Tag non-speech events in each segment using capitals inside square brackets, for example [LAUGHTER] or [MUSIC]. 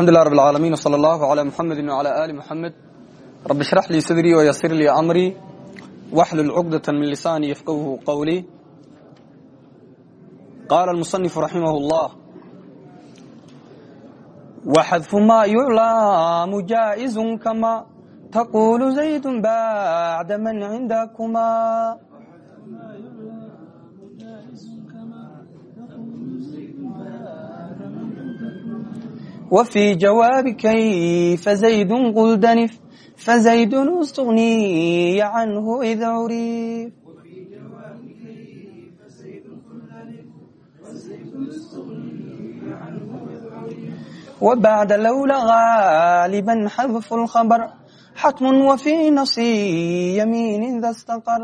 alxamdulilah rab alcaalamiin wsala allahu calaa muxamedi wcala aali muxamed rabbi shrax lii sadrii wayasir lii amrii waxlul cugdata min lisaani yafqahuhu qowlii qaala almusanifu raximah llah waxadfu maa yuclaamu jaa'izun kama taquulu zaydun bacda man cindakuma وفي جواب كيف زيد قل دنف فزيد استغني عنه إذ عريف وبعد لولا غالبا حذف الخبر حتم وفي نصي يمين ذا استقر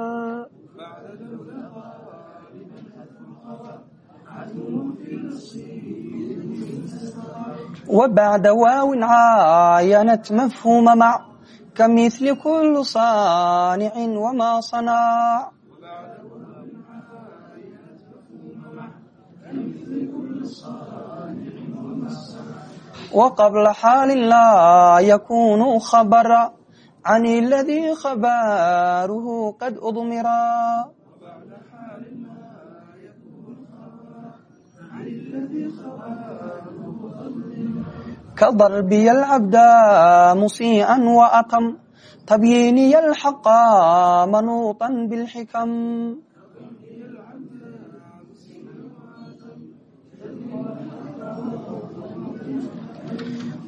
وبعد واو عاينت مفهوم مع كمثل كل صانع وما صنع وقبل حال لا يكون خبرا عن الذي خباره قد أضمرا كضربي العبد مسيئا وأتم تبييني الحق منوطا بالحكم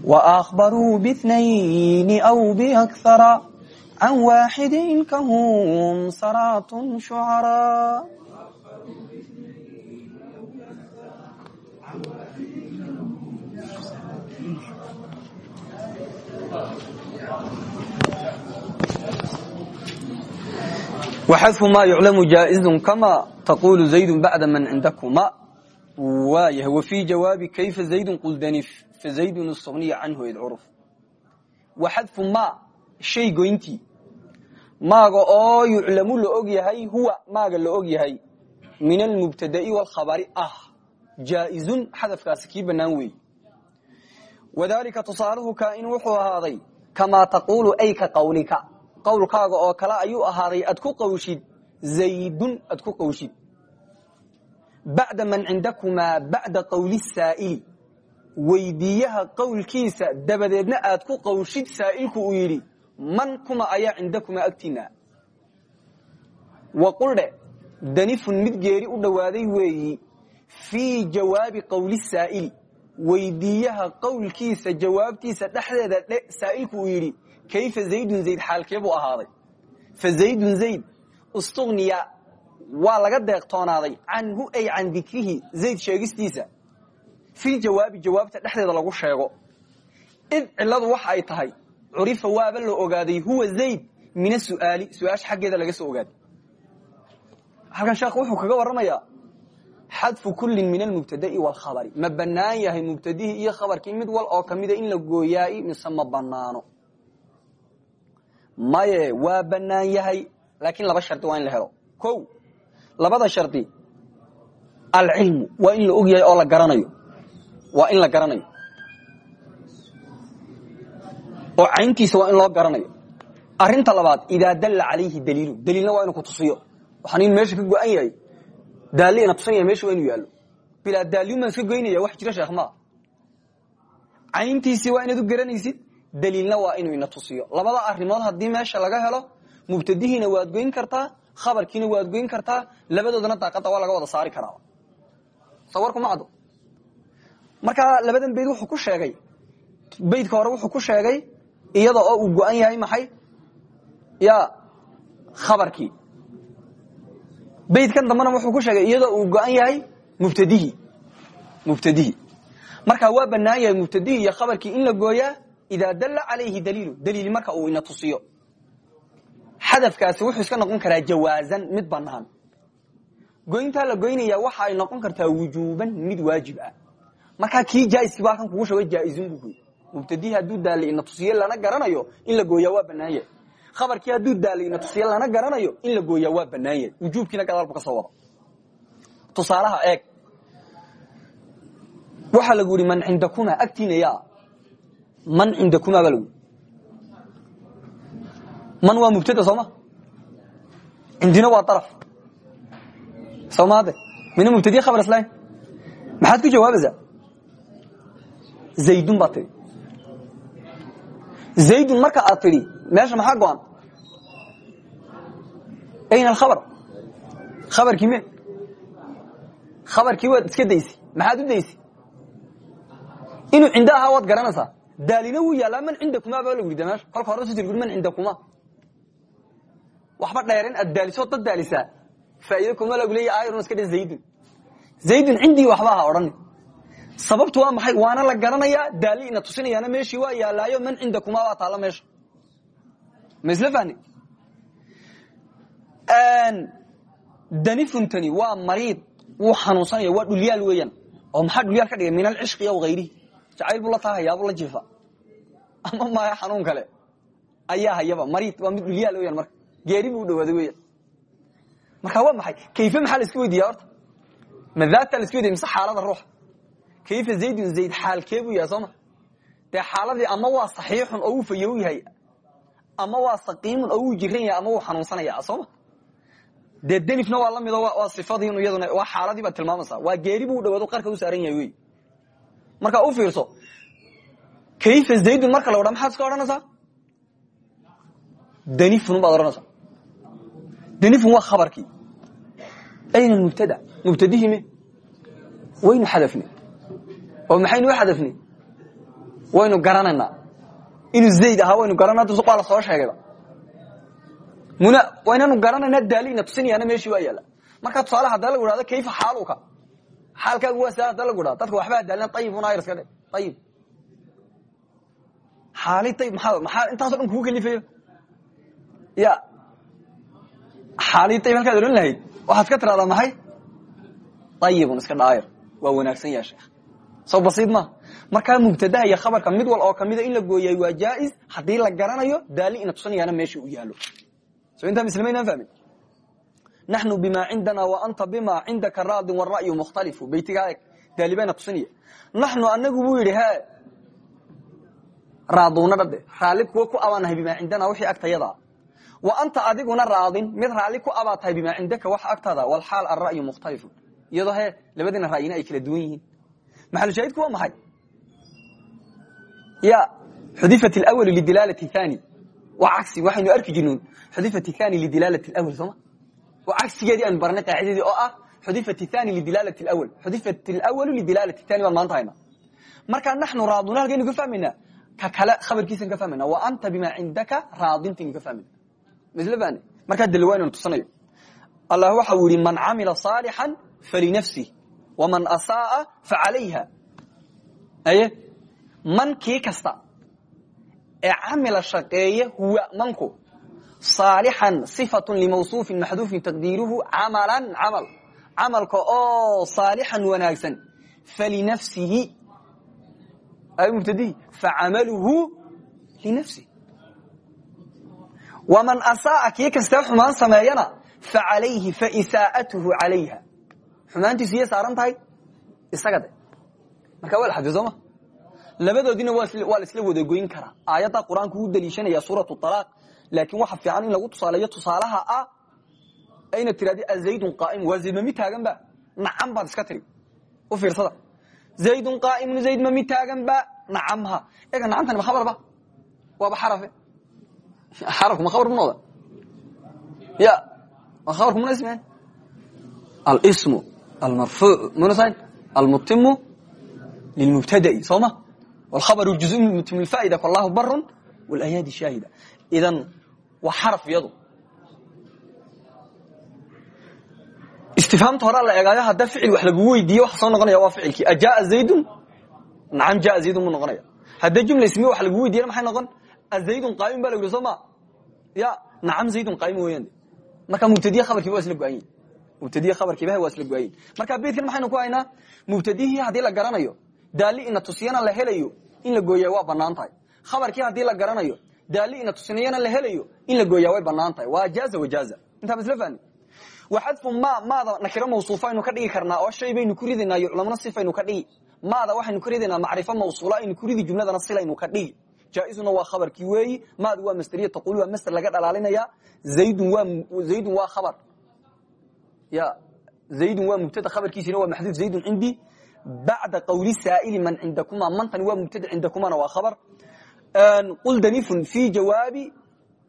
وأخبروا باثنين أو بأكثر عن واحد كهم سرات شعراء waxadfu maa yuclamu jaa'izun kamaa taquulu zaydun bacda man cindakuma waayah wafii jawaabi kayfa zaydun quldani fazaydun isugniya canhu id curuf waxadfu maa shay goyntii maaga oo yuclamu la og yahay huwa maaga la og yahay min almubtada'i waalkhabari ah jaa'izun xadafkaasi kii bannaan weeye wadalika tusaaluhu kaain wuxuu ahaaday kamaa taqulu ay ka qawlika. Qowlkaaga oo kale ayuu ahaaday ad ku qawshid zaydun ad ku qawshid. Bacda man cindakumaa bacda qowli saa'ili. Weydiiyaha qowlkiisa dabadeedna aad ku qawshid saa'ilku uu yidhi man kuma ayaa cindakumaa agtiina wa quldhe danifun mid geeri u dhowaaday weeyi fii jawaabi qowli saa'ili weydiiyaha qowlkiisa jawaabtiisa dhexdeeda saa'ilku uu yidhi kayfa zaydun zayd xaalkee buu ahaaday? Fa zaydun zayd istugniya waa laga deeqtoonaaday canhu ay can dikrihi zayd sheegistiisa. Fil jawaabi jawaabta dhexdeeda lagu sheego. Id ciladu waxa ay tahay curifa waaba la ogaaday huwa zayd min asu'aali su'aasha xaggeeda laga soo ogaaday halkan sheekh wuxuu kaga warramayaa xadfu kullin min almubtada'i waalkhabari ma bannaan yahay mubtadihii iyo khabarkii mid wal oo kamida in la gooyaay mise ma bannaano. Maye waa banaan yahay laakiin laba shardi waa in la helo. Ko labada shardi alcilmu waa in la og yahay oo la garanayo. Waa in la garanayo. Oo cayntiisa waa in loo garanayo. Arinta labaad idaa dalla calayhi daliilu daliilna waa inu ku tusiyo. Waxaan in meesha ka go-an yahay daali ina tusan yahay meesha waa inu yaallo bilaa daaliun baan iska goynaya wax jira sheekh maa cayntiisii waa inaad garanaysid daliilna waa inuu ina tusiyo labada arimood haddii meesha laga helo mubtadihiina waad goyn kartaa khabarkiina waad goyn kartaa labadoodana daaqada waa laga wada saari karaa sawarkuma caddo markaa labadan bayd wuxuu ku sheegay baydka hore wuxuu ku sheegay iyada oo uu go-an yahay maxay ya khabarkii baydkan dambena wuxuu ku sheegay iyadoo uu go-an yahay mubtadihii mubtadihii markaa waa banaan yahay mubtadihii iyo in la gooyaa idaa dalla calayhi daliilu. Daliili marka uu ina tusiyo. Xadafkaasi wuxuu iska noqon karaa jawaazan mid banaan goyntaa la goynaya waxa ay noqon kartaa wujuuban mid waajib ah. Markaa kii jaaiski baa kan kugu sheego jaaizun buu goy mubtadihi hadduu ina tusiye lana garanayo in la gooyaa waa banaan khabarkii hadduu daali ina tusiye lana garanayo in la gooyaa waa banaan yahay wujuubkiina gadaalbu ka soo wado tusaalaha eeg. Waxaa lagu yihi man cindakuma agtiina yaa. Man cindakumaa baa lagu man waa mubtada sooma cindina waa daraf. Somaade mina mubtadiya khabar islayn. Maxaad ku jawaabaysaa zaydun baad zaydun marka aad tidhi meesha maxaa go-an ayna alkhabar khabarkii me khabarkii waad iska daysay maxaad u daysay inuu cindo ahaa waad garanaysaa daalina wuu yaallaa man cindakumaa baa lagu yidhi meesha kolka hore soo man cindakumaa waxba dheerin aad daaliso dad daalisaa faa'iido kuma lagu sababtu waa maxay waana la garanayaa daali ina tusinayaana meeshii waa yaallaayo man cindakumaa baa taalla meesha ma danifuntani waa mariid wuu xanuunsanaya waa dhulyaal weeyaan. Oo maxaa dhulyaal ka dhigay? Min alcishqi aw hayrihi jacayl buu la taahayaabu la jiifa. [LAUGHS] Ama maya xanuun kale. Ayaa hayaba mariid waa mid dhulyaal weyan marka. Geeri buu dhawaaday weyan marka waa maxay? Kayfe maxaa la iska horta? Ma daata la iska xaalada ruuxa? Kayfa zaydun zayd xaalkee buu yahay sooma dee xaaladii ama waa saxiixun oo uu fayow yahay ama waa saqiimun oo uu jiran yahay ama wuu xanuunsanaya sooma dee denifna waa la mido waa sifadii iyaduna waa xaaladii baad tilmaamaysaa. Waa geeri buu dhawaado qarka u saaran yahay wey. Marka u fiirso kayfa zaydun marka la odha maxaad iska odhanaysaa? Danifun baad odhanaysaa. Waa khabarkii. Ayna mubtada mubtadihii me waynu xadafnay oo maxaynu u xadafnay waynu garanaynaa. Inuu zayd ahaa waynu garanaa dusuq waa la soo sheegayba waynanu garanaynaa daalina tusinayaana meeshii waa yaalla. Marka tusaale haddaa lagu hahdo kayfa xaaluka xaalkaagu waa saa haddaa lagu hahdo dadka waxbaa daalina ayibun ayr iska dhe ayib xaali ayib maxaa intaaso dhan kugu kalifayo? Ya. Xaali ayib halkaad odhan lahayd waxaad iska tiradaa maxay? Ayibun iska dhaayir. Waa wanaagsan yaha sheekh. Soo basiid ma. Markaa iyo khabarka mid wal oo kamida in la gooyay waa jaais haddii la garanayo daali ina tusinayaana meesha u yaalo so intaa mslmaynaan fahmin. Naxnu bima cindana wa anta bima cindaka raadin wara'yu mukhtalifu. Baytigaa eg daalibaana tusinaya naxnu anagu buu yidhi he raaduuna dhadhe raalli kuwa ku abaanahay bimaa cindana wixii agtayadaa wa anta adiguna raadin mid raalli ku abaa tahay bimaa cindaka waxa agtaada walxaal alra'yu mukhtalifu. Iyadoo he labadiina ra'yina ay kala duwan yihiin. Maxalushaahidku waa maxay? Ya xudifat alawal lidilaalati waa cagsi waxaynu arki jirnuun xudifat thani lidilaalati alawal sooma waa cagsigeedii aanu baranay qaacidadii oo ah xudifat thani lidilaalati alawal xudifat alawalu lidilaalati thani baan maanta hayna markaa naxnu raaduna halkaynu ka fahmaynaa ka kale khabarkiisan ka fahmayna wa anta bima cindaka raadintaynu ka fahmayna fahne markaa daliwa inanu tusanayo allah waxa uu yihi man camila saalixan falinafsih waman asaaa facalayha aye man kii kasta ee camila shaqeeya huwa manku. Saalixan sifatun limawsuufin maxduufin taqdiiruhu camalan camal. Camalka oo saalixan wanaagsan. Falinafsihi ay mubtadihi facamaluhu linafsihi waman asaa'a kii kastee xumaan sameeyana fa calayhi faisaa'atuhu calayha. Xumaantiisu iyay saaran tahay? Isaga de. Marka waa la labadoodina waa la isla wadagoyn karaa. Aayadda qur'aanku u daliishanaya suuratu alaaq laakiin waxa fiican in lagu tusaaleeyo tusaalaha ah ayna tirahdi azaydun qaaimu waa zayd ma mid taagan ba? Nacam baad iska tiri. U fiirsada. Zaydun qaaimun zayd ma mid taagan ba? Nacamha ega nacamtani ma khabarba waaba xarafe. Xarafku ma khabar bu noqda? Ya ma khabarku muna ismeen alsmu almarfuuc munasan almutimu lilmubtada'i soo wlkhabaru juzu mutim lfaa'ida kallahu barun walayaadi shaahida idan waa xaraf iyadu istifhaamta horaa la eegaayo hadda ficil wax lagu weydiiye waxa soo noqonaya waa ficilkii ajaaa zaydun nacam jaa zaydun buu noqonaya hadda jumla ismiye wax lagu weydiyana maxay noqon azaydun qaa'imun ba la yidhi soo ma ya nacam zaydun qaa'imun weeyaan marka mubtadiye khabarkiiba waa isla go-anyin mubtadiye khabarkiiba waa isla go-anyin marka beedkan maxaynu ku haynaa mubtadihii haddii la garanayo daali ina tusiyana la helayo in la gooyaa waa bannaan tahay khabarkii haddii la garanayo daali ina tusinayana la helayo in la gooyaa way banaan waa jaaza wajaaza intaa ma isla fahni waxadfu ma maada nakiro mawsuufaynu ka dhigi karnaa oo shay baynu ku ridaynaa yuclamna sifaynu ka dhigi. Maada waxaynu ka ridaynaa macrifo mawsuula aynu ku ridi jumladana silaynu ka dhigi. Jaaizuna waa khabarkii weeyi maadu waa masderiya taqul waa masder laga dhalaalinaya. Zaydun waa zaydun waa khabar. Ya zaydun waa mubtada khabarkiisina waa maxduud. Zaydun bacda qawli saa'ili man cindakuma mantani waa mubtada cindakumana waa khabar qul danifun fi jawaabi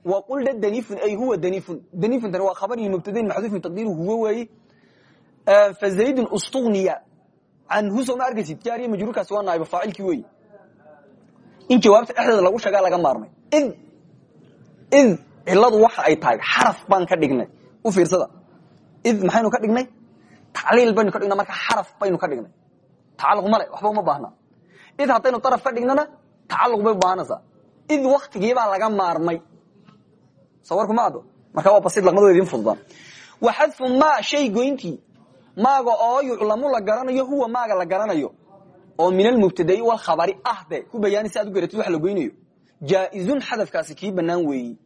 wa qul da danifun ay huwa danifun danifuntani waa khabar iyo mubtadain maxduufin taqdiiru huwa weeyi fa zaydun ustugniya canhu soo ma arkaysid jaariya majruurkaasi waa naaiba faacilkii weeyi in jawaabta dhexdeeda lagu sheegaa laga maarmay id id ciladu waxa ay tahay xaraf baan ka dhignay u fiirsada id maxaynu ka dhignay tacliil baynu ka dhigna marka xaraf baynu ka dhignay tacalluq male waxba uma baahna id haddaynu daraf ka dhignana tacalluq bay ubaahanaysaa id waktigiibaa laga maarmay ma ado marka waa basid laqmadooda idin fududaan wa xadfu ma shay goyntii maaga oo yuclamu la garanayo huwa maaga la garanayo oo min almubtadai walkhabari ah de ku bayaani si u garatid wax la goynayo jaaizun xadafkaasi kii banaan weeyi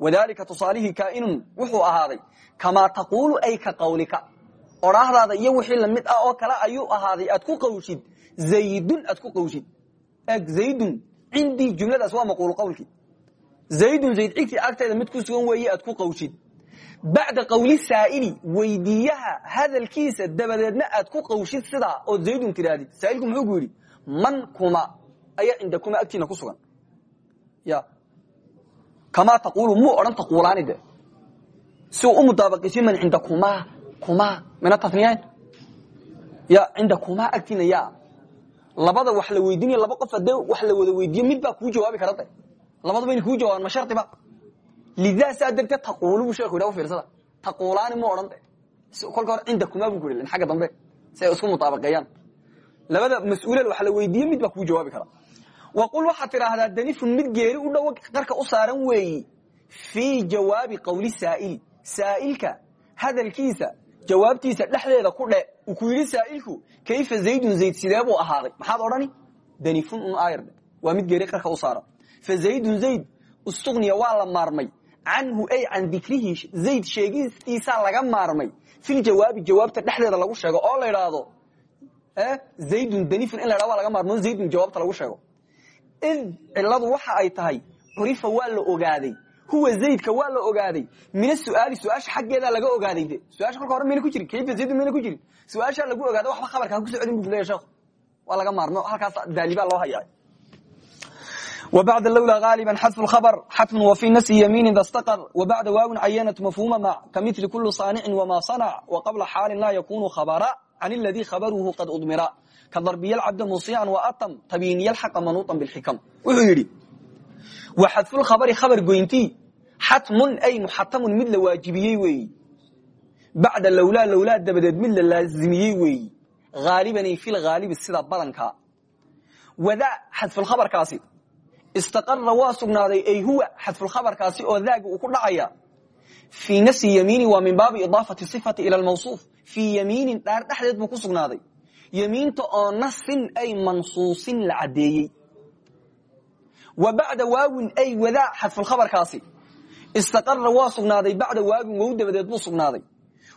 wadalika tusaalihii kaainun wuxuu ahaaday kamaa taquulu ay ka qawlika odhaahdaada iyo wixii la mid ah oo kale ayuu ahaaday aad ku qawshid zaydun aad ku qawshid eg zaydun. Cindii jumladaas waa maquulu qawlkii. Zaydun zayd cigtii agteeda mid ku sugan weeye aad ku qawshid bacda qawli saa'ili weydiiyaha hadalkiisa dabadeedna aad ku qawshid sidaa ood zaydun tirahdid saailku muxuu ku yidhi man kuma ayaa cindakuma agtiina ku sugan. Ya. Kamaa taquulu muu odhan taquulaani si uu u mudaabaqiisiyo man cindakuma kuma mina taniyayn ya cindakuma agtiina ya. Labada wax la weydiinayo laba qof hadee wax la wada weydiiyo mid baa kuu jawaabi kara de labadaba inay kuu jawaaban ma shardiba lidaa saa darteed taquulu buu sheeku yidha u fiirsada. Taquulaani mu odhan de kolka hore cindakuma buu ku yidhi xagga dambe. Si ay isku mutaabaqeeyaan. Labada mas'uulada wax la weydiiyo mid baa kuu jawaabi kara. Waqul waxaad tidhaahdaa danifun mid geeri u dhow qarka u saaran weeyi. Fii jawaabi qawli saa'ili. Saa'ilka hadalkiisa jawaabtiisa dhexdeeda ku dhe uu ku yidhi saa'ilku kayfa zaydun zayd sidee buu ahaaday? Maxaad odhani? Danifun un aayardhe waa mid geeri qarka u saaran fa zaydun zayd istugniya waa la maarmay. Canhu ay can dikrihi zayd sheegistiisaa laga maarmay. Filjawaabi jawaabta dhexdeeda lagu sheego oo la idhaahdo zaydun danifun in la dhahdo waa laga maarmo zaydun jawaabta lagu sheego. Id ciladu waxa ay tahay curifa waa la ogaaday huwa zaydka waa la ogaaday min asu'aali su-aasha xaggeedaa laga ogaaday de su-aasha kolka hore mayna ku jirin kayfa zaydun mayna ku jirin su-aashaa lagu ogaaday waxba khabarka ha ku socodin bu kuleya sheekhu waa laga maarmo halkaas daalibaa loo hayaa وبعد اللولا غالبا حذف الخبر حتم وفي نفس يمين إذا استقر وبعد واو عينة مفهوم مع كمثل كل صانع وما صنع وقبل حال لا يكون خبرا عن الذي خبره قد أضمر كضربي العبد مصيعا وأطم تبين يلحق منوطا بالحكم وحيري wa xadfulkhabari khabar goyntii? Xatmun ay muxatamun mid la waajibiyey weeyi bacda lowlaa lowlaa dabadeed mid la laazimiyey weeyi haaliban filhaalibi sida badanka. Wadaa xadfulkhabarkaasi istaqara waa sugnaaday ay huwa xadfulkhabarkaasi oo daaga uu ku dhacaya. Fi nasi yamiini waa min baabi idaafati sifati ila lmawsuuf fii yamiinin dhaar dhexdeed buu ku sugnaaday. Yamiinta oo nasin ay mansuusin la caddeeyey wa bacda waawin ay wadaa xadfulkhabarkaasi istaqara waa sugnaaday bacda waawin wow dabadeed buu sugnaaday.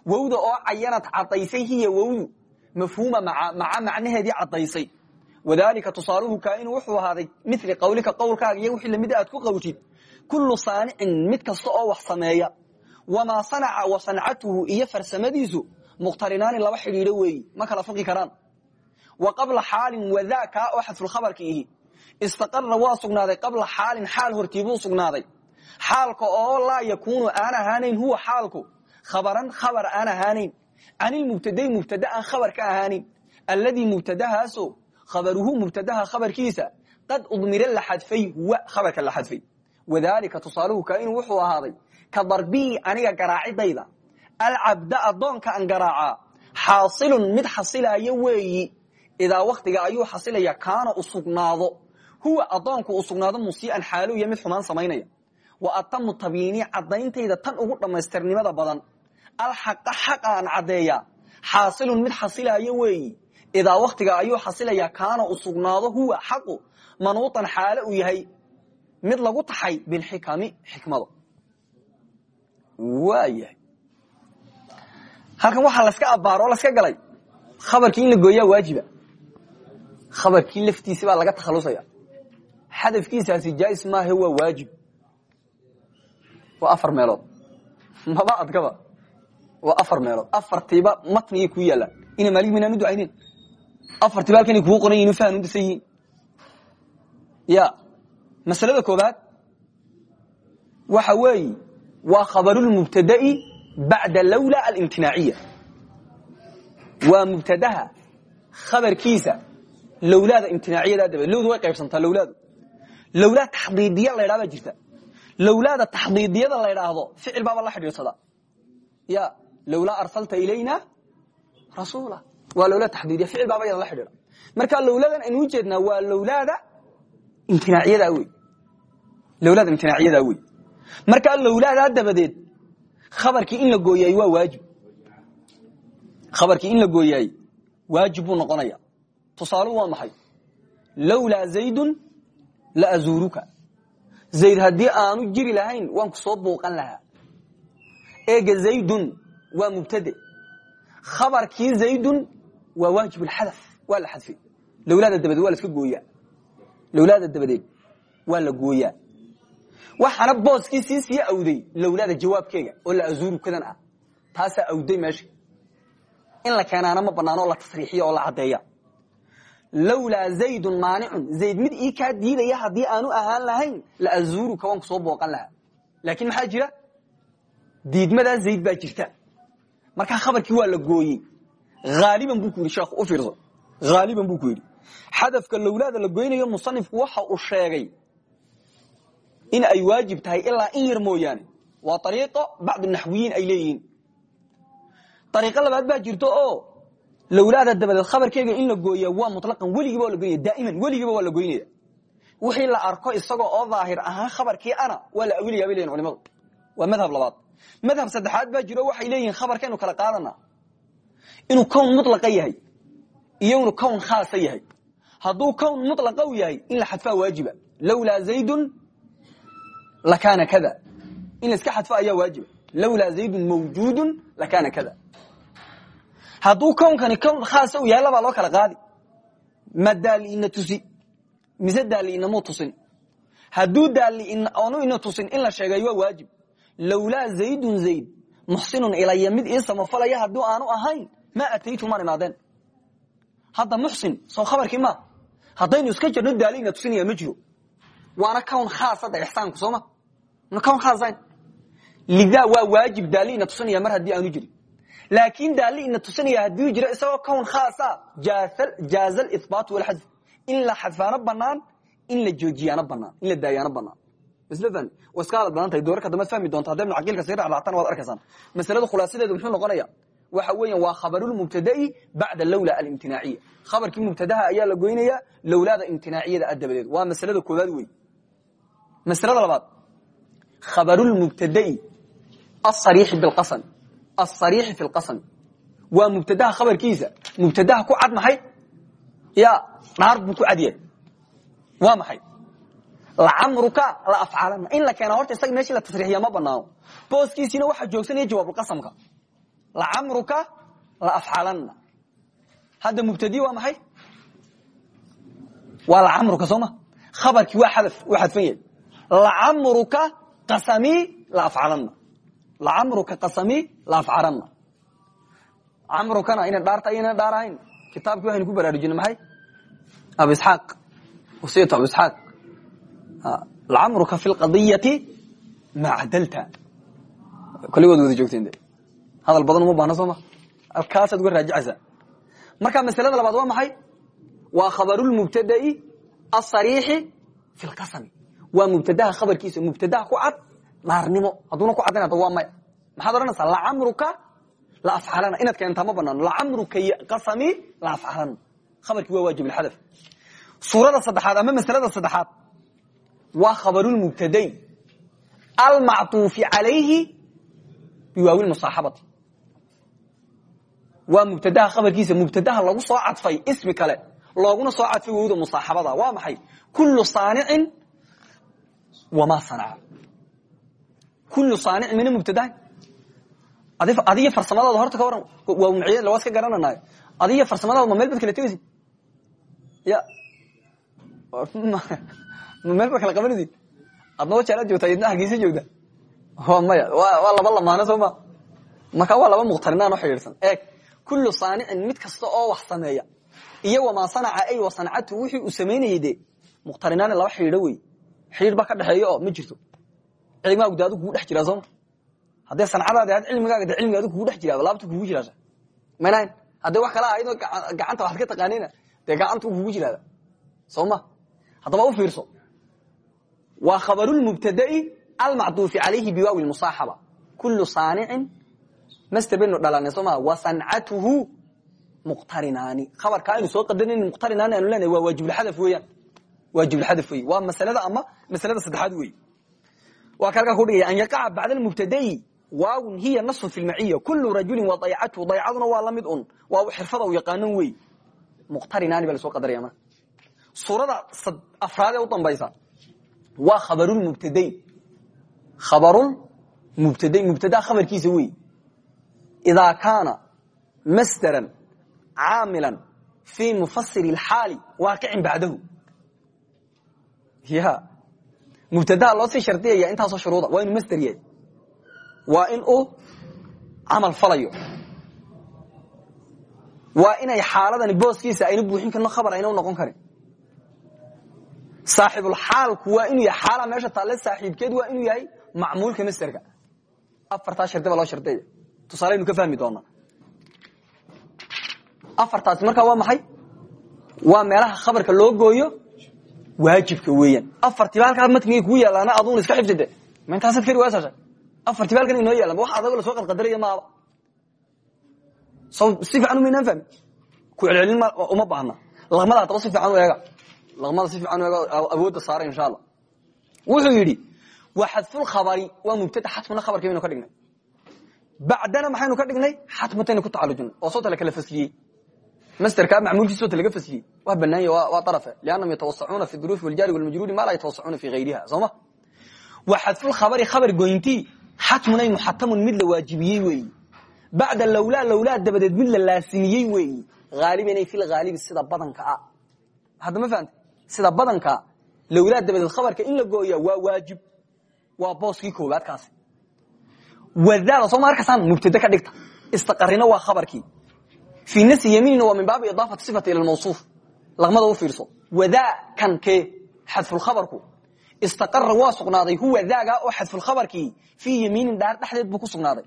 Wowda oo cayanad caddaysay hiya wowdu mafhuuma maca macnaheedii caddaysay wadalika tusaaluhu kaainu wuxuu ahaaday mili qawlika qowlkaaga iyo wixii la mid aad ku qawjid kullu saanicin mid kasta oo wax sameeya. Wamaa sanaca wa sancatuhu iyo farsamadiisu muqtarinaani laba xidhiidho weeyi. Ma kala foqi karaan. Wa qabla xaalin wadaa kaa oo xadfulkhabarka ihi istaqara waa sugnaaday qabla xaalin xaal hortiibuu sugnaaday. Xaalka oo laa yakuunu aan ahaanayn huwa xaalku. Khabaran khabar aan ahaanayn canilmubtadai mubtada aan khabar ka ahaanayn alladii mubtadahaaso khabaruhu mubtadaha khabarkiisa. Qad udmira la xadfay huwa khabarka la xadfay wadalika tusaaluhu kaainu wuxuu ahaaday ka darbii aniga garaacidayda. Alcabda adoonka an garaacaa. Xaasilun mid xasilaya weeyi. Idaa waktiga ayuu xasilaya kaana u sugnaado huwa adoonku u sugnaado musii'an xaalu iyo mid xumaan samaynaya wa atamu tabyiini caddayntayda tan ugu dhammaystirnimada badan. Alxaqa xaqa an caddeeya. Xaasilun mid xasilaya weeyi. Idaa waktiga ayuu xasilayaa kaana u sugnaado huwa xaqu manuutan xaale uu yahay. Mid lagu taxay bilxikami xikmado. Waayahay. Halkan waxaa laska abaaro o laska galay. Khabarkii in la gooyaa waajiba. Khabarkii laftiisi baa laga takhalusaya xadafkiisaasi jaais maahe waa waajib. Waa afar meelood. Maba adkaba. Waa afar meelood. Afartiiba matnigay ku yaallaan ina maalig minaan u ducaynen afartiiba halkanay kuu qoran yihiin fahan u dhisan yihiin? Ya masalada koobaad. Waxa weeye waa khabarulmubtada'i bacda lawla alimtinaaciya. Waa mubtadaha khabarkiisa lowlaada imtinaaciyada dabadeed lowdu way qaybsantaa lowlaadu lowlaa taxdiidiya la ydhaa baa jirta. Lowlaada taxdiidiyada la ydhaahdo ficil baaba la xidhiidsada ya lowlaa arsalta ilayna rasuula. Waa lowlaa taxdiidiya ficil baaba la xidhiidha. Marka lowladan aynu u jeednaa waa lowlaada imtinaaciyada wey lowlaada imtinaaciyada wey markaa lowlaadaa dabadeed khabarkii in la gooyaay waa waajib. Khabarkii in la gooyaay waajib buu noqonaya. Tusaalu waa maxay? Lowlaa zaydun la azuuruka zayd haddii aanu jiri lahayn waan ku soo buuqan lahaa. Eega zaydun waa mubtade. Khabarkii zaydun waa waajib lxadaf waa la xadfay. Lowlaada dabadeed waa laska gooyaa. Lowlaada dabadeed waa la gooyaa. Waxaana booskiisii sii awday lowlaada jawaabkeega oo la azuurukadan ah. Taasaa awday meesha. In la keenaana ma banaano la tasriixiya oo la caddeeya lowlaa zaydun maanicun zayd mid ii kaa diidaya haddii aanu ahaan lahayn la azuuruka waan ku soo booqan lahaa laakiin maxaa jira diidmadaa zayd baa jirta markaa khabarkii waa la gooyey haaliban buu ku yidhi sheekhu u fiirso haaliban buu ku yidhi xadafka lowlaada la goynayo musanifku waxa uu sheegay in ay waajib tahay ilaa in yar mooyaane waa ariiqo bacdu naxwiyiin ay leeyihiin ariiqo labaad baa jirto oo lowlaada dabadeed khabarkeega in la gooya waa mutlaqan weligiiba waa la goynaya daa'iman weligiiba waa la goynaya wixii la arko isagoo oo daahir ahaan khabarkii ana waa la awilaya bay culimadu waa madhab labaad. Madhab saddexaad baa jiro waxay leeyihiin khabarkaynu kala qaadana inuu kown mutlaqa yahay iyo inuu kown khaasa yahay. Hadduu kown mutlaqa u yahay in la xadfaa waajiba. Lowlaa zaydun lakaana kada. In laiska xadfo ayaa waajiba. Lowlaa zaydun mawjuudun lakaana kada hadduu kownkani kown khaasa u yahay labaa loo kala qaadi. Ma daali ina tusi mise daali inamuu tusin? Hadduu daali onu ina tusin in la sheegay waa waajib. Lowlaa zaydun zayd muxsinun ilaya mid ii samafalaya hadduu aanu ahayn maa ataytu maan imaadeen. Hadda muxsin soo khabarkii ma. Haddaynu iska jirno daali ina tusinaya ma jiro. Waana kown khaas hadda ixsaanku sooma na kown khaasayn lidaa waa waajib daali ina tusinaya mar haddii aanu jirin laakiin daali ina tusinaya haddii jiro isagoo kown khaasa jaaza alihbaatu walxadf in la xadfaano banaan in la joojiyaano banaan in la daayaano banaan isla fahmi waa iska halad badan tahay doorarka dambead fahmi doonta hadday ibnu caqiilka sii dhacdhactana waad arkaysaan masalada khulaasadeedu muxuu noqonaya waxa weeyaan waa khabarulmubtada'i bacda lowla alimtinaaciya khabarkii mubtadaha ayaa la goynaya lowlaada imtinaaciyada a dabadeed waa masalada koobaad wey masalada labaad khabarulmubtada'i asariixi bilqasam asariixi fi lqasam waa mubtadaha khabarkiisa mubtadaha ku cad maxay ya dhaar buu ku cad yahay waa maxay lacamruka la afcaalana in la keena horta isaga meeshii la tasriixiya ma banaano booskiisiina waxaa joogsanaya jawaabulqasamka lacamruka la afcaalana hadda mubtadi waa maxay waa lacamruka soo ma khabarkii waa xadaf waa xadfan yahay lacamruka qasami la afcalana lacamruka qasami la afcalana camrukana ina dhaarta ina dhaarahayn. Kitaabkii waxaynu ku baraarujina maxay? Abu isxaaq wasiyatu abu isxaaq lacamruka fi lqadiyati ma cadalta koligood wada joogteen de. Hadal badan uma baahna soo ma halkaasaad uga raajicaysaa marka masalada labaad waa maxay? Waa khabarulmubtada'i asariixi fi lqasami waa mubtadaha khabarkiisa mubtadaha ku cad dhaarnimo hadduuna ku caddayn waa maya maxaad odhanaysaa lacamruka la afcalana. Inaad keentaa ma banaano lacamruka qasami la afcalana. Khabarkii waa waajib lxadaf suurada saddexaad ama masalada saddexaad waa khabarulmubtada'i almacطuufi calayhi biwaawi musaaxabati. Waa mubtadaha khabarkiisa mubtadaha lagu soo cadfay ismi kale looguna soo cadfay wowda musaaxabada. Waa maxay? Kullu saanicin wamaa sanaca kullu saanic mina mubtadaha adiga farsamadaada horta ka waran waa muciyad lawaad ka garananayo adiga farsamadaada ma meel bad kala ya meel ba kala adna wajaalaad joogtaa idna hargeysa joogta maya waa laba lamaano soo ma marka waa laba muqtarinaan o xidhiidhsan eeg kullu saanicin mid kasta oo wax sameeya iyo wamaa sanaca ay wa sancatu wixii uu samaynayey de muqtarinaani laba xidhiidho wey xidhiidh baa ka dhexeeya oo ma jirto cilmigaagu de adigu kugu dhex jiraa sooma haddee sancadaadi had cilmigaaga de cilmiga adigu kugu dhex jiraa laabta kugu jiraa maynahayn haddee wax kala ahaydoo gacanta waxad ka taqaanina dee gacantu kugu jiraada soo ma. Haddaba u fiirso. Waa khabarulmubtada'i almacduufi calayhi biwaawi musaaxaba kullu saanicin master baynu dhalanay soo maa wa sancatuhu muqtarinaani. Khabarkaa aynu soo qadarin muqtarinaani aanu leenahay waa waajibulxadaf weeyaan. Waajibulxadaf wey waa masalada ama masalada saddexaad wey waa ka halkaa ku dhigaya an yaqaca bacda almubtada'i waawun hiya nasun fi lmaciya kullu rajulin wa daycatuhu daycaduna waa la un. Waa xirfada u yaqaanan wey. Muqtarinaani baa la soo qadaraya marka suurada afraadee u dambaysa waa khabarulmubtadayn khabarulmubtadayn mubtadaa khabarkiisa wey. Idaa kaana masdaran caamilan fii mufasiri اlxaali waaqicin bacdahu. Ya mubtadaha loo sii shardiyaya intaasoo shuruuda waa inuu masder yahay waa in uu camal falayo waa inay xaaladani booskiisa ayna buuxin karno khabar ayna u noqon karin saaxibulxaalku waa inuu yahay xaala meesha taalle saaxiibkeed waa inuu yahay macmuulka masderka afartaa shardi baa loo shardiyaya tusaaleynu ka fahmi doonaa afartaasi markaa waa maxay waa meelaha khabarka loo gooyo waajibka weeyaan. Afartiba halkaa matnigay kuu yaalaana aduna iska xifdide. Ma intaasaad kari waasasha afartiba halkan inoo yaalan wax adagoo la soo qadqadaraya maaba si fiican umaynaan fahmi. Ku celcelin uma baahna. Laqmada haddaba si fiican u eega. Laqmada si fiican u eega awoodda saara insha allah wuxuu yidhi waa xadfulkhabari waa mubtada xatmuna khabarkii baynu ka dhignay. Bacdana maxaynu ka dhignay xatmataynu ku tacalujinay oo soota la kala fasliyey masderka macmuulkiisa soota laga fasliyey waa banaanya waa arafe liannahum yatawasacuuna fi duruufi waljaari walmajruuri ma laa yatawasacuuna fi hayriha sooma waa xadfulkhabari khabar goyntii xatmunay muxatamun mid la waajibiyey weeyi. Bacda lowlaa lowlaa dabadeed mid la laasimiyey weeyi. Haalibanay fi lhaalibi sida badanka a hadda ma fahamte sida badankaa lowlaa dabadeed khabarka in la gooya waa waajib. Waa booskii koobaad kaasi wadaada soo ma? Arkasaan mubtade ka dhigta. Istaqarina waa khabarkii fii nafsi yamiinina waa min baabi idaafati sifati ila mawsuuf laqmada u fiirso wadaa kan kee xadfulkhabarku istaqara waa sugnaaday huwa daagaa oo xadfulkhabarkii fii yamiinin dhaar dhexdeed buu ku sugnaaday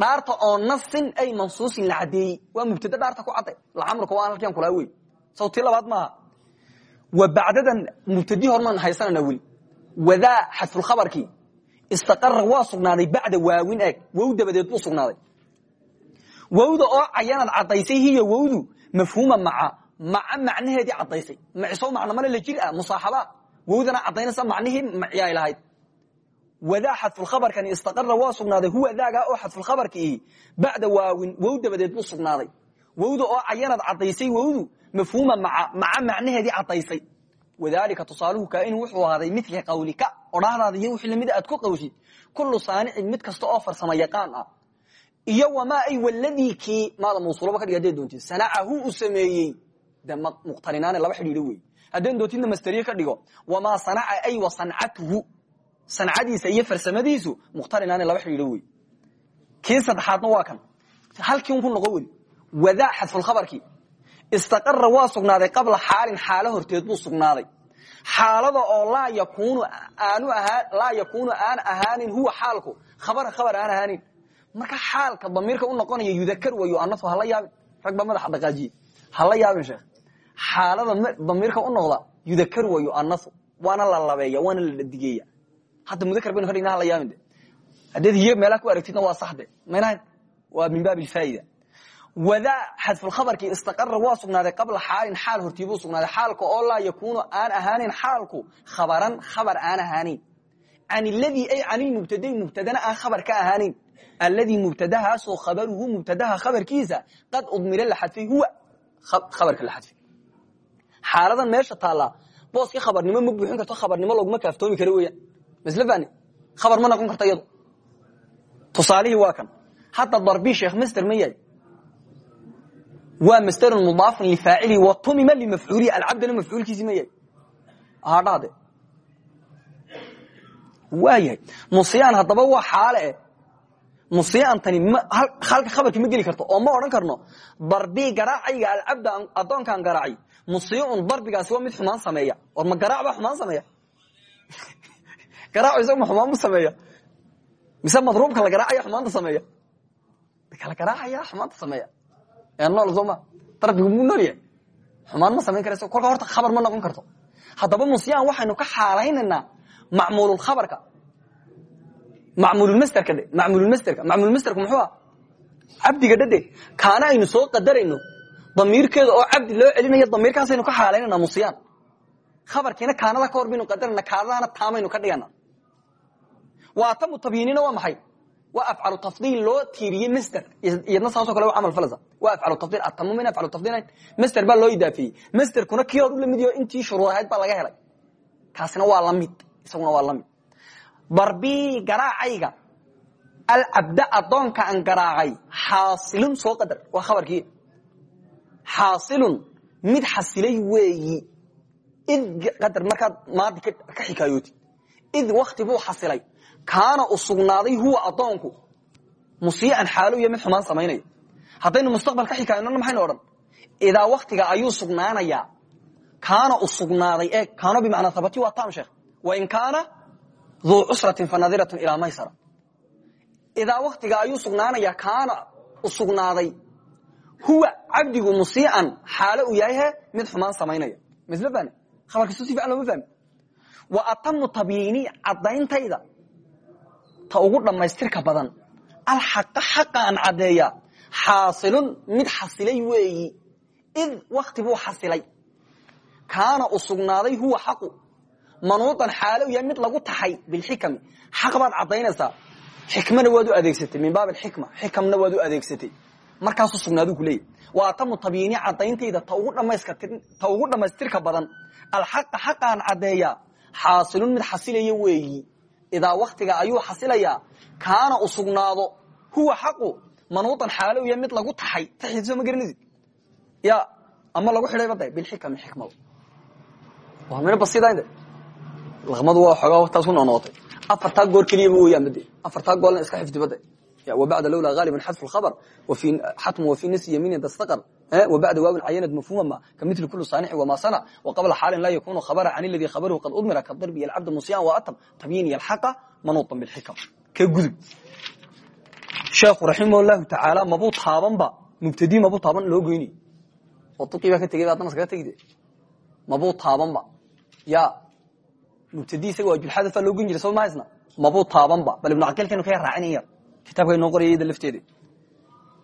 dhaarta oo nasin ay mansuusin la cadeeyey waa mubtade dhaarta ku cadday lacamrka waa halkian kulaa wey sawtii labaad maaha wa bacdadan mubtadii hormaan haysanana weli wadaa xadfulkhabarkii istaqara waa sugnaaday bacda waawin eeg wow wowda oo cayanad cadaysay hiya wowdu. Mafhuuma maca. Maca macnaheedii cadaysay maciso macno male la jir ah musaaxaba wowdana cadaynaysa macnihii macyaay lahayd. Wadaa xadfulkhabarkani istaqara waa sugnaaday. Huwa daagaa oo xadfulkhabarkii bacda waawin wow dabadeed buu sugnaaday. Wowda oo cayanad cadaysay wowdu mafhuuma maca. Maca macnaheedii cadaysay wadaalika tusaaluhu kaainu wuxuu ahaaday midli qawlika. Odhaahdaada iyo wixii lamida aad ku qawshid. Kullu saanicin mid kasta oo farsamo yaqaan ah iyo wamaa ay waladii kii maada mawsuulaba ka dhig hadday doontid sanacahu uu sameeyey de muqtarinaane laba xidhiidho wey haddeen doontidna masteriye ka dhigo wamaa sanaca ay wa sancatuhu sancadiisa iyo farsamadiisu muqtarinaane laba xidhiidho wey kii saddexaadna waa kan. Halkii un ku noqo weli wadaa xadfulkhabarkii istaqara waa sugnaaday qabla xaalin xaalo horteed buu sugnaaday. Xaalada oo laa yakunu aan ahaanin huwa xaalku. Khabaran khabar aan ahaanin marka xaalka damiirka u noqonaya yudakar wa yuanafu hala yaabin. Rag baa dhaqaajiye. Hala yaabin sheekh. Xaalada damiirka u noqda yudakar wa yuanafu waana la labeeya waana la dhadigeeya hadda mudakar baynu ka hala yaabin de. Haddeed hiye meelaha ku aragtidna waa saxde maynahayn waa min baabi lfaa'ida wadaa xadfulkhabarkii istaqara waa sugnaaday qabla xaalin xaal hortiibuu sugnaaday. Xaalka oo laa yakunu aan ahaanin xaalku khabaran khabar aan ahaanin. Can iladii ay can ilmubtadai mubtadana khabar ka ahaanin alladii mubtadahaasoo khabaruhu mubtadaha khabarkiisa qad udmira la xadfay huwa khabarka la xadfay xaaladan meesha taallaa booskii khabarnimo ma buuxin karto khabarnimo loguma kaaftoomi karo weeyaan masle fani khabar ma noqon karta iyado tusaalihii waa kan hadda darbi sheekh master ma yahay waa masdarun mudaafun lifaacilihi wa tumima limafcuulihi alcabdana mafcuulkiisi ma yahay hadhaade waa yahay musiyaan haddaba waa xaale musiyaantani halka khabarki ma geli karto oo ma odhan karno darbii garaacayga alcabda addoonkaan garaacay. Musiiun darbigaasi waa mid xumaan sameeya. Or ma garaac baa xumaan sameeya? [LAUGHS] Garaac isaga ma xumaan bu sameeya? Mise madruubka la garaacaya xumaanta sameeya? Kala garaacaya xumaanta sameeya. Ee nool sooma darbigu muu nool yahay? Xumaan ma samayn karayso. Kolka horta khabar ma noqon karto. Haddaba musiyaan waxaynu ka xaalaynaynaa macmuululkhabarka mamulmasderka muxuu ah cabdiga dhade kaana aynu soo qadarayno. Damiirkeeda oo cabdi loo celinayo damiirkaasaynu ka xaalaynana musiyaan. Khabarkiina kaanada ka hor baynu qadarana taamaynu ka dhigana waa tamu tabyiinina waa maxay? Waa afcalu tafdiil loo tiiriyey masder iyadna saasoo kale camal falasa waa afcalu tafdiil atamu min afcalu tafdiilayn masder baa loo idaafeeyey masderkuna kii hor u la mid intii shuruud ahayd laga helay. Kaasina waa la mid isaguna waa la mid darbii garaacayga. Alcabda adoonka aan garaacay xaasilun soo qadar. Waa khabarkii. Xaasilun mid xasilay weeyi. Id qadar markaad maadi ka xikaayootid id wakti buu xasilay. Kaana u huwa adoonku musiican xaalo iyo xumaan samaynaya haddaynu mustaqbal ka xikaayonana maxaynu odhan? Idaa waktiga ayuu sugnaanayaa. Kaana u e kaano bimacnaa habati waa tam sheekh. Wain kaana duu cusratin fanadiratun ilaa maysara idaa waktiga ayuu sugnaanaya kaana u sugnaaday. Huwa cabdigu musiican xaalo uu yahay he mid xumaan samaynaya masl fahme khabarkiisu si fiican looma fahmi. Wa atamu tabyiini caddayntayda ta ugu dhammaystirka badan. Alxaqa xaqaan caddeeya. Xaasilun mid xasilay weeyi. Id wakti buu xasilay. Kaana u manuudan xaalo yahay mid lagu taxay bilxikami. Xaq baad caddaynaysaa. Xikmana waad u adeegsatay. Min baab alxikma xikamna waad u adeegsatay. Markaasuu sugnaadu ku leeyahy waa atamu tabyiini caddayntayda ta ugu dhammaystirka badan. Alxaqa xaqaan caddeeyaa xaasilun mid xasilaya weeyi. Idaa waktiga ayuu xasilayaa kaana u sugnaado. Huwa xaqu. Manuudan xaalo yahay mid lagu taxay taxiiso ma garanaysid ya ama lagu xidhay bada bilxikami xikmada waa mina basidainde laqmadu waa xoogaa taas ku noqnoqotay afartaa goor keliyaba weyaan bade afartaa goolna iska xifdi bade wabacda lowla gaaliban xadfu lkhabr xatmu wafi nasi yamiinin dastaqar wabacda waawin cayanad mafhumama kamili kuli saanixi wama sana. Waqabla xaalin laa yakunu khabara can iladii khabaruhu qad udmira kadarbi alcabd musyan waatam tabyiin yalxaqa manuutan bilxikam ka gudub. Sheekhu raximah llahu tacaala mabuu taabanba mubtadii mabuu taaban loo goyni. Oo duqii baa ka tegay ba adana iskaga tegide mabuu taabanba ya mubtadi isaga waajulxadafa loo goyn jiray soo ma haysna? Mabuu taabanba. Bal ibnu caqilkaynu kaya raacinaya kitaabka inoo qoraya iyada lafteeda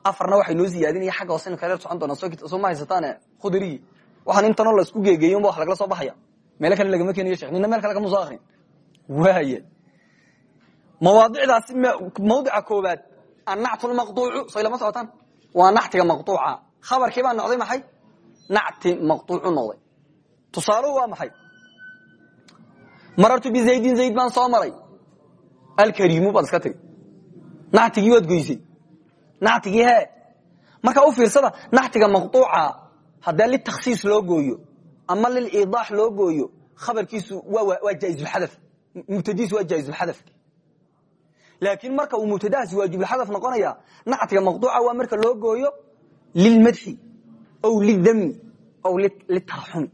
afarna waxay noo ziyaadinaya xagga hoose inu kareer socon doona soo ma haysataane khudrigii waxaan intanoo la isku geegeeyo unba wax lagala soo baxaya. Meelo kale lagama keenayo shekh nina meel kale kama soo akrin waaya mawaadicdaasi mawdica koowaad annactu lmaqduucu so ilama socotaan. Waa nactiga maqduuca. Khabarkii baa noqday maxay? Nacti maqduucu noqday. Tusaaluhu waa maxay marartu bizaydin zayd baan soo maray alkariimu baad iska tiri nactigii waad goysay nactigii he marka u fiirsada nactiga maqduuca haddee litakhsiis loo gooyo ama liliidaax loo gooyo khabarkiisu waa jaaizulxadaf mubtadiisu waa jaaizulxadaf laakiin marka uu mubtadahaasi waajibulxadaf noqonaya nactiga maqduuca waa marka loo gooyo lilmadxi aw lidami aw litaraxumi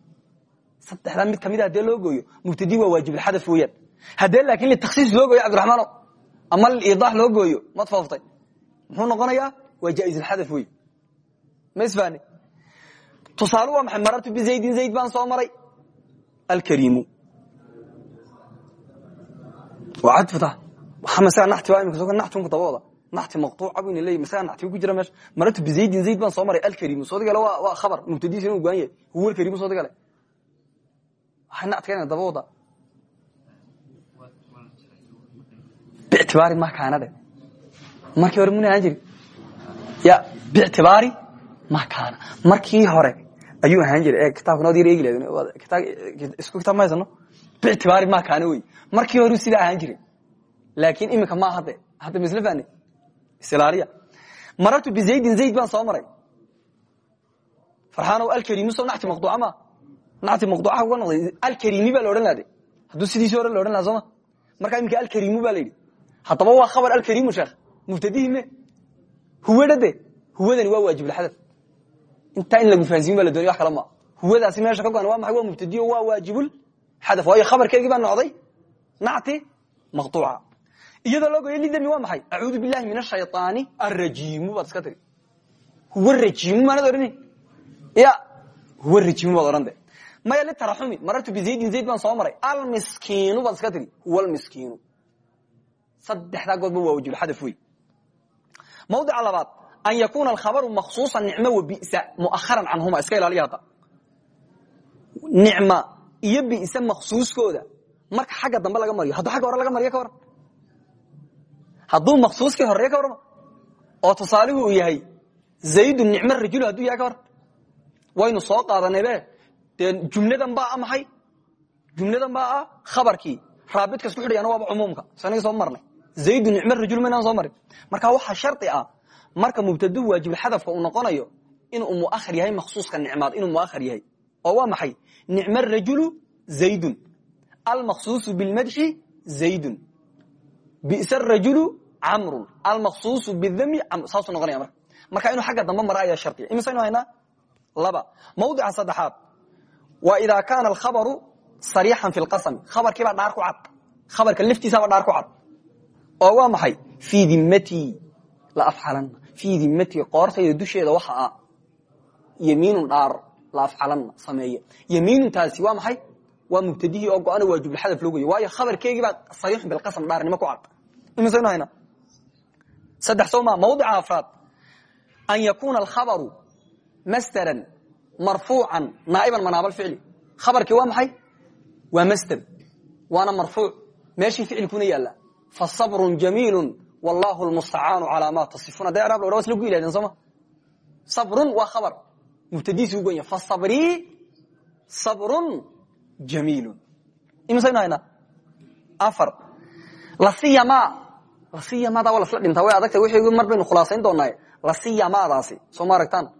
saddexdaa mid kamida hadee loo gooyo mubtadi waa waajibulxadaf weeyaan. Haddee laakiin litakhsiis loo gooyo cabdiraxmaano ama liliidaax loo gooyo mad fooftay muxuu noqonayaa waa jaaizulxadaf wey ma isfahni tusaale waa maxay? Marartu bizaydin zayd baan soo maray. Alkariimu. Waxa masaga unku dabooda. Nacti maqtuuca bu ina leeyahy masaga nacti ku jira meesha. Marartu bizaydin zayd baan soo maray. Alkariimu soo digale waa khabar. Mubtadiisa inuu goan yahay. Huwa alkariimu soo digale waxay nactiga ina dabooda bictibaari ma kaanade markii hore muna ahaan jiri ya bictibaari ma kaana markii hore ayuu ahaan jiray. Ee kitaabka nood yar eegi lahayd isku kitaab ma haysano bictibaari ma kaana wey markii hore sidaa ahaan jiray. Laakiin imika ma hadde. Hadda misla fahne isilaaliya marartu bizaydin zayd baan soo maray. Farxaanow alkariimu so nacti maqduuca ma nacti maqduuca uga noqday. Alkariimi baa la odhan lahade hadduu sidiisi hore la odhan laha sooma. Markaa iminka alkariimu baa la yidhi. Haddaba waa khabar alkariimu sheekh. Mubtadihi me huwadhade huwadani waa waajibulxadaf intaa in lagu fahansiin ba la doonay wax kale maa huwadaasi meesha ka goan waa maxay? Waa mubtadiyo waa waajibul xadaf waayo khabarkeygii baa noqday nacti maqduuca iyadoo loo goyo lidami waa maxay? Acuudu billahi min ashayطaani arajiimu baad iska tiri. Huwa rajiimu maanad odhani? Ya huwa rajiimu baad odhan de maya litaraxumi marartu bizaydin zayd baan soo maray. Almiskiinu baad iska tiri huwa almiskiinu saddexdaa goodba waa wajibulxadaf wey mawdica labaad an yakuna alkhabaru maksuusa nicmo wa bisa muaharan canhuma iska ilaaliya hadda. Nicma iyo bisa maksuuskooda marka xagga dambe laga mariyo hadduu agga hore laga mariyo ka waran? Hadduu maksuuskii horeeyo ka warrama oo tusaalihu uu yahay zaydun nicmo rajulu hadduu yahay ka waran? Waynu soo qaadanaybe dee jumladan baa maxay jumladan baa ah khabarkii raabidka isku xidhayana waaba cumuumka. Sanaga soo marnay. Zaydun nicmo rajulu maynaan soo marin marka waxaa shardi ah marka mubtaduu waajibulxadafka uu noqonayo inuu muahar yahay maksuuska nicmaad inuu muahar yahay. Oo waa maxay? Nicmo rajulu zaydun. Almaksuusu bilmadxi zaydun. Bisa rajulu camrun. Almaksuusu bidami saasuu noqonaya marka. Marka inuu xagga dambe mara ayaa shardiya imisaynu haynaa laba. Mawdica saddexaad waa idaa kaana alkhabaru sariixan fi lqasami khabarkiibaa dhaar ku cad. Khabarka laftiisaaba dhaar ku cad. Oo waa maxay? Fii dimmatii la afcalanna. Fii dimmatii qoortayda dusheeda waxa ah yamiinun dhaar la afcalanna sameeye. Yamiinuntaasi waa maxay? Waa mubtadihii oo go-ana waajibulxadaf loo goyo waayo khabarkeygii baa sariixun bilqasam dhaarnimo ku cad. Imisaynu haynaa saddex soo maa mawdica afraad. An yakuna alkhabaru masderan marfuucan naaiban manaab ficli khabarkii waa maxay? Waa masder waana marfuuc. Meeshii ficilkuna yaalla. Fasabrun jamiilu wallahu lmustacaanu calaa ma tasifun hadday araab la odha wasla gu ilahdeen sooma sabrun waa khabar. Mubtadiisi ugonya fasabrii sabrun jamiilu imisaynu haynaa afar. Lasiyama lasiyamada waa lasla dhintaa. Way adagta wixii mar baynu khulaasayn doonaa lasiyamadaasi soo ma aragtaan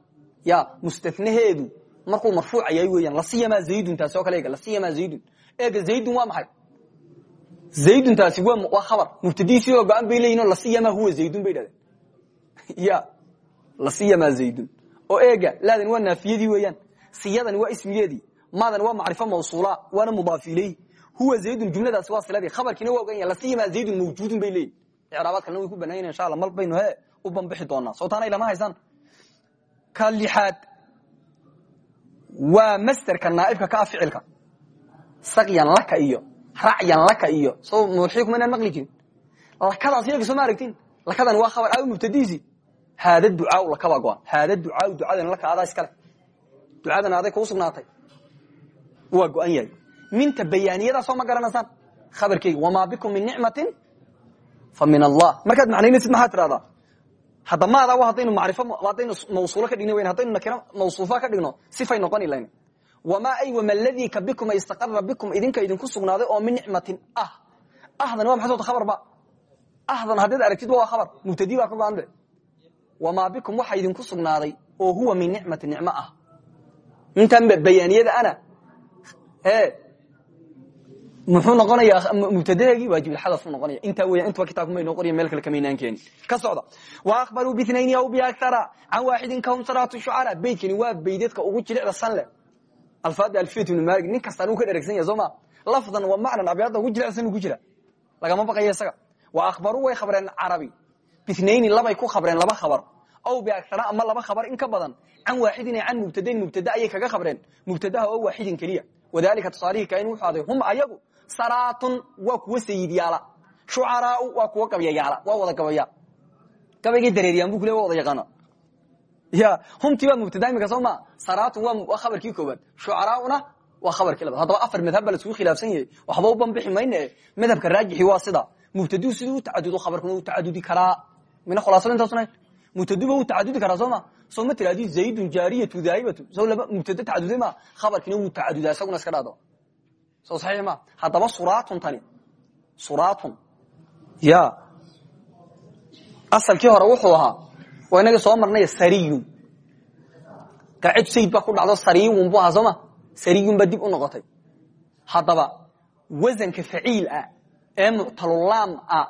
ya mustanaheedu markuu marfuuca yahay weeyaan lasiyama zaydun taasi oo kale eega lasiyama zaydun. Eega zaydun waa maxay? Zaydun taasi waa khabar. Mubtadiisii oo go-an bay leeyihiin huwa zaydun bay dhahdeen. [LAUGHS] Ya lasiyama zaydun. Oo eega laadan waa naafiyadii weeyaan siyadani waa ismigeedii maadan waa macrifo mawsuula waana mudaaf huwa zaydun jumladaasi waa siladii. Khabarkiina waa ogan yahay lasiyama zaydun mawjuudun bay leeyihiin way ku banaan insha alla mal baynu he u banbixi doonaa sawtaana ilama haysaan ka lixaad. Waa masderka naaibka ka ah ficilka. Sakyan laka iyo racyan laka iyo. So mulxii kuma inaan maqli jirin. Lakadaas iyaga soo ma aragtin lakadan waa khabar aawi mubtadiisi. Haada ducaau lakabaa go-an haada ducaau ducadan laka adaa iskale ducadan aday kuu sugnaatay. Waa go-an yahay. Minta bayaaniyadaa soo ma garanaysaan? Khabarkeyga wamaa bikum min nicmatin fa min allah. Markaad macnaynaysid maxaa tidhahdaa hadda maada haddaynu marifo haddaynu mawsuulo ka dhign wn haddaynu nakiro mawsuufa ka dhigno sifay noqoni layn wamaa ay wama ladii ka bikum ay istaqara bikum idinka idinku sugnaaday oo min nicmatin ah. Ahdan waa maxay sota khabarba ahdan haddaad aragtid waa khabar. Mubtadi baa ka go-an de wamaa bikum waxa idinku sugnaaday oo huwa min nicmatin nicmo ah. Intan bayaaniyada ana. E muxuu noqonayaa mubtadaheegii waajibxadaf noqonaya intaa weya intuba kitabkuma inoo qoriya meel kale kamaynaan keeni ka socda. Wa akhbaruu binayn aw biakara can waaxidin kahum salaatu shucara beydkani waa beydadka ugu jilicda san leh. Alfaada alfiyat ibnu malik nin kastaan uu ka dheregsan yahay soo ma? Lafdan wa macnan abyaadda ugu jilicsan ku jira. Lagama baqaya isaga. Wa akhbaruu way khabreen carabi. Binayni labay ku khabreen laba khabar. Aw biakara ama laba khabar in ka badan. Can waaxidin can mubtadayn mubtada ayay kaga khabreen mubtadaha oo waaxidin keliya. Wadalika tusaalihii kain wuxuu aday hum ayagu saraatun waa kuwa sayidyaala shucaraau waa kuwa gabyayaala waa wada gabaya gabaygay dareeriyaan bu kule waa wada yaqaana ya humtii waa mubtada imika soo ma? Saraatun waa khabarkii koobaad shucaraauna waa khabarkii labaad. Haddaba afar madhab ba la isugu khilaafsan yahay. Waxba u banbixi mayne. Madhabka raajixi waa sida. Mubtaduu siduu u tacadudo khabarkuna u tacadudi karaa. Mina khulaasada intaasuna mubtaduba u tacadudi karaa soo ma? Soo ma tiraadi zaydun jaariyatu daahibatu so laba mubtada tacaduday ma? Khabarkiina wuu tacadudaa isaguna iska dhado so saxiix ma haddaba tani. Suraatun ya. Asalkii hore wuxuu ahaa waa inagii soo marnay sariyun qaacidu sayid baa ku dhacdo sariyun bu ahaa sariyun baa u noqotay. Haddaba wasanka faciil ah ee muctalulaam ah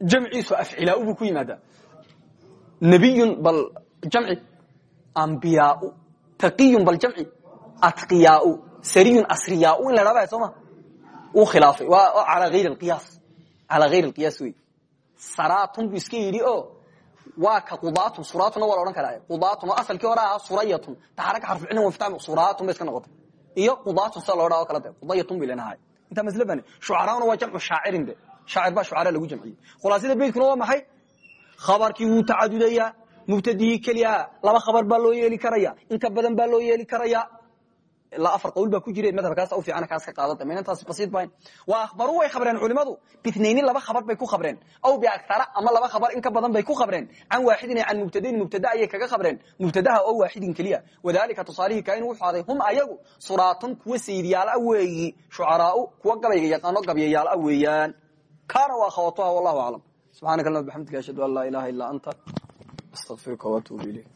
jamciisu afcilaa buu ku yimaadaa. Nabiyun bal jamci ambiyaau taqiyun bal jamci atqiyaau sariyun asriyaau in la dhaba sooma uu khilaafay ala ayr qiyaas calaa hayr alqiyaas wey saratun buu iska yidhi o waa ka qudaatun suratuna waa la odhan karaa qudaatun oo asalkii hore ahaa surayatun taxaraka xarfucilin wafta suratun ba iska noqotay iyo qudaatun sida loo dhaa o kala de qudayatun bay lenahay intaa masle bane shucaraana waa jamcu shaacirin de shaacir baa shucara lagu jamciyey khulaasada beydkuna waa maxay khabarkii wuu tacadudayaa mubtadihii keliyaha laba khabar baa loo yeeli karaya inka badan baa loo yeeli karaya ilaa afar qawl baa ku jira madhabkaas u fiican kaas ka qaadada maynantaasi basiid bayn waa akhbaruu way khabreen culimadu bithnayni laba khabar bay ku khabreen aw biaktara ama laba khabar in ka badan bay ku khabreen can waaxidin can mubtadain mubtada ayay kaga khabreen mubtadaha oo waaxidin keliya wadalika tusaalihii kain wuxuu aday hum ayagu suraatun kuwa sayidyaala weeyi shucaraau kuwa gabayga yaqaano gabyayaala weeyaan kaana waa khawatuha wallahu aclam subxaanaka allahuma bxamdika ashhadu an laa ilaha illa anta astaqfiruka waatuubu ilayk